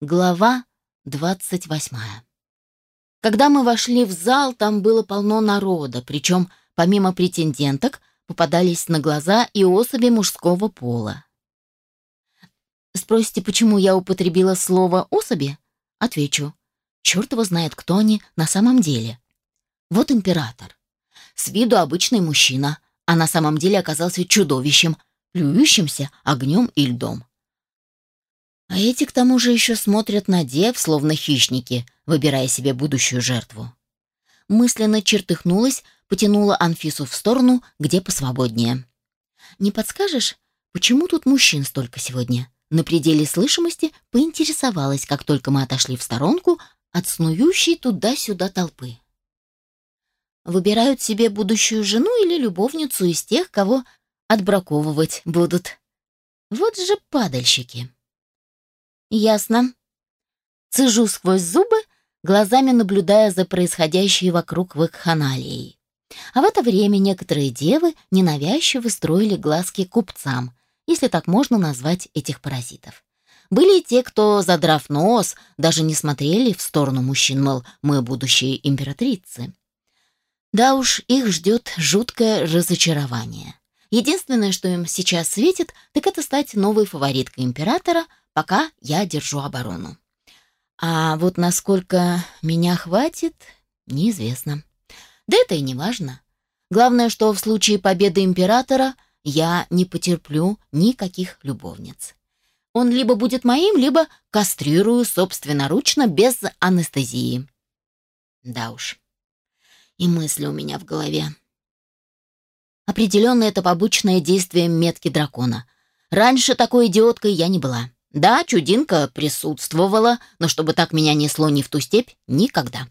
Глава двадцать восьмая. Когда мы вошли в зал, там было полно народа, причем помимо претенденток попадались на глаза и особи мужского пола. Спросите, почему я употребила слово «особи»? Отвечу. Черт его знает, кто они на самом деле. Вот император. С виду обычный мужчина, а на самом деле оказался чудовищем, плюющимся огнем и льдом. А эти к тому же еще смотрят на дев, словно хищники, выбирая себе будущую жертву. Мысленно чертыхнулась, потянула Анфису в сторону, где посвободнее. «Не подскажешь, почему тут мужчин столько сегодня?» На пределе слышимости поинтересовалась, как только мы отошли в сторонку от снующей туда-сюда толпы. Выбирают себе будущую жену или любовницу из тех, кого отбраковывать будут. Вот же падальщики. Ясно. Цежу сквозь зубы, глазами наблюдая за происходящей вокруг вакханалией. А в это время некоторые девы ненавязчиво строили глазки купцам, если так можно назвать этих паразитов. Были и те, кто, задрав нос, даже не смотрели в сторону мужчин, мол, мы будущие императрицы. Да уж, их ждет жуткое разочарование. Единственное, что им сейчас светит, так это стать новой фавориткой императора – Пока я держу оборону. А вот насколько меня хватит, неизвестно. Да это и не важно. Главное, что в случае победы императора я не потерплю никаких любовниц. Он либо будет моим, либо кастрирую собственноручно без анестезии. Да уж. И мысли у меня в голове. Определенно это побочное действие метки дракона. Раньше такой идиоткой я не была. Да, чудинка присутствовала, но чтобы так меня несло не в ту степь, никогда.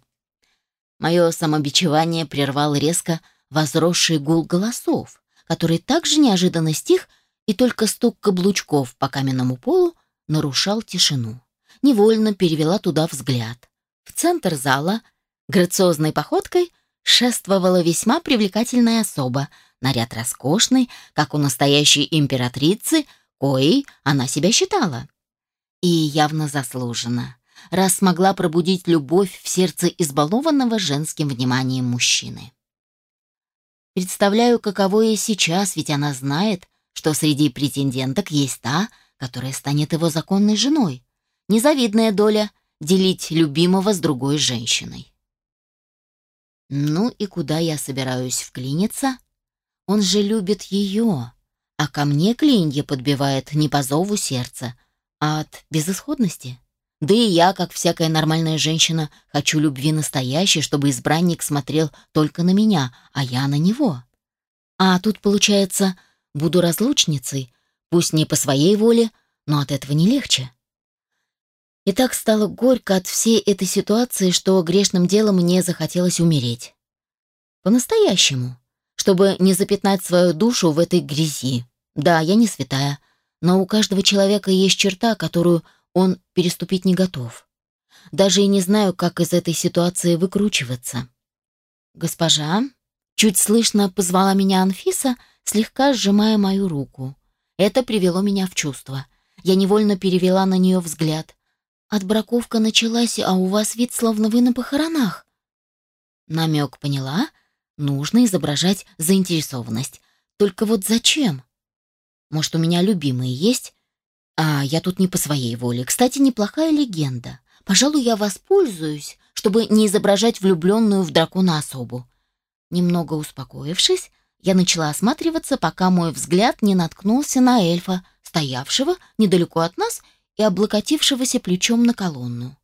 Мое самобичевание прервал резко возросший гул голосов, который также неожиданно стих, и только стук каблучков по каменному полу нарушал тишину. Невольно перевела туда взгляд. В центр зала грациозной походкой шествовала весьма привлекательная особа, наряд роскошный, как у настоящей императрицы, коей она себя считала. И явно заслуженно, раз смогла пробудить любовь в сердце избалованного женским вниманием мужчины. Представляю, каково ей сейчас, ведь она знает, что среди претенденток есть та, которая станет его законной женой. Незавидная доля — делить любимого с другой женщиной. Ну и куда я собираюсь вклиниться? Он же любит ее, а ко мне клинья подбивает не по зову сердца, от безысходности. Да и я, как всякая нормальная женщина, хочу любви настоящей, чтобы избранник смотрел только на меня, а я на него. А тут, получается, буду разлучницей, пусть не по своей воле, но от этого не легче. И так стало горько от всей этой ситуации, что грешным делом мне захотелось умереть. По-настоящему, чтобы не запятнать свою душу в этой грязи. Да, я не святая, но у каждого человека есть черта, которую он переступить не готов. Даже и не знаю, как из этой ситуации выкручиваться. «Госпожа?» Чуть слышно позвала меня Анфиса, слегка сжимая мою руку. Это привело меня в чувство. Я невольно перевела на нее взгляд. «Отбраковка началась, а у вас вид, словно вы на похоронах». Намек поняла. Нужно изображать заинтересованность. Только вот зачем? Может, у меня любимые есть? А я тут не по своей воле. Кстати, неплохая легенда. Пожалуй, я воспользуюсь, чтобы не изображать влюбленную в дракона особу. Немного успокоившись, я начала осматриваться, пока мой взгляд не наткнулся на эльфа, стоявшего недалеко от нас и облокотившегося плечом на колонну.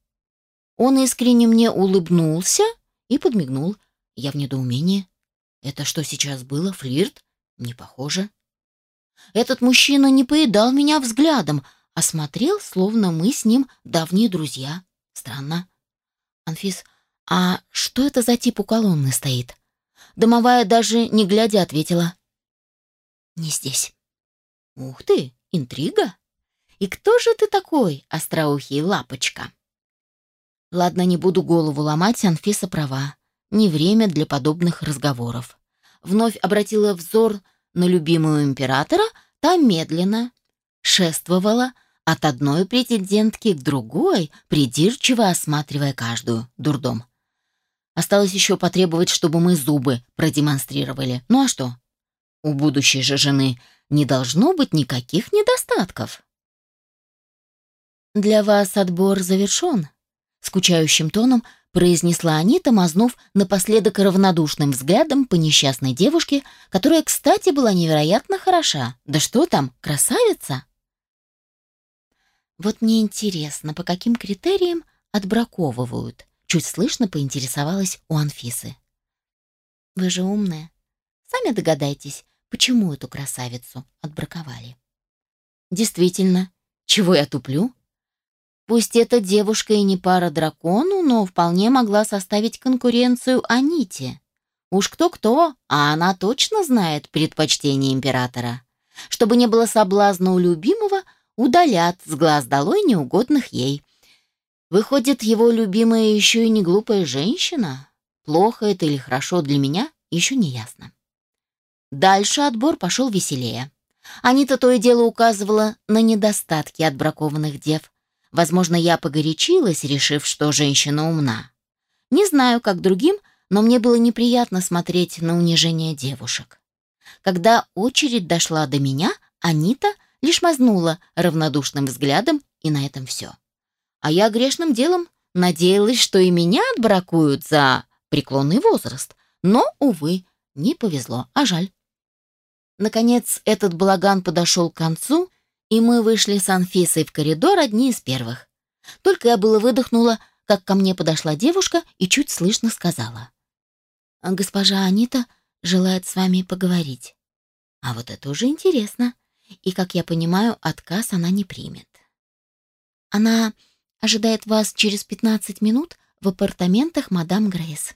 Он искренне мне улыбнулся и подмигнул. Я в недоумении. Это что сейчас было? Флирт? Не похоже. Этот мужчина не поедал меня взглядом, а смотрел, словно мы с ним давние друзья. Странно. Анфис, а что это за тип у колонны стоит? Домовая даже не глядя ответила. Не здесь. Ух ты, интрига. И кто же ты такой, остроухий лапочка? Ладно, не буду голову ломать, Анфиса права. Не время для подобных разговоров. Вновь обратила взор на любимую императора, та медленно шествовала от одной претендентки к другой, придирчиво осматривая каждую. Дурдом. Осталось еще потребовать, чтобы мы зубы продемонстрировали. Ну а что? У будущей же жены не должно быть никаких недостатков. «Для вас отбор завершен», — скучающим тоном произнесла Анита, мазнув напоследок равнодушным взглядом по несчастной девушке, которая, кстати, была невероятно хороша. Да что там, красавица? Вот мне интересно, по каким критериям отбраковывают? Чуть слышно поинтересовалась у Анфисы. Вы же умная. Сами догадайтесь, почему эту красавицу отбраковали. Действительно, чего я туплю? Пусть эта девушка и не пара дракону, но вполне могла составить конкуренцию Аните. Уж кто-кто, а она точно знает предпочтение императора. Чтобы не было соблазна у любимого, удалят с глаз долой неугодных ей. Выходит, его любимая еще и не глупая женщина? Плохо это или хорошо для меня, еще не ясно. Дальше отбор пошел веселее. Анита то и дело указывала на недостатки отбракованных дев, Возможно, я погорячилась, решив, что женщина умна. Не знаю, как другим, но мне было неприятно смотреть на унижение девушек. Когда очередь дошла до меня, Анита лишь мазнула равнодушным взглядом, и на этом все. А я грешным делом надеялась, что и меня отбракуют за преклонный возраст, но, увы, не повезло, а жаль. Наконец, этот балаган подошел к концу, и мы вышли с Анфисой в коридор одни из первых. Только я было выдохнула, как ко мне подошла девушка и чуть слышно сказала. «Госпожа Анита желает с вами поговорить». А вот это уже интересно. И, как я понимаю, отказ она не примет. Она ожидает вас через 15 минут в апартаментах мадам Грейс.